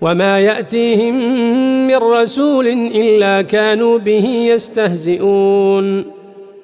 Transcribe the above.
وما يأتيهم من رسول إلا كانوا به يستهزئون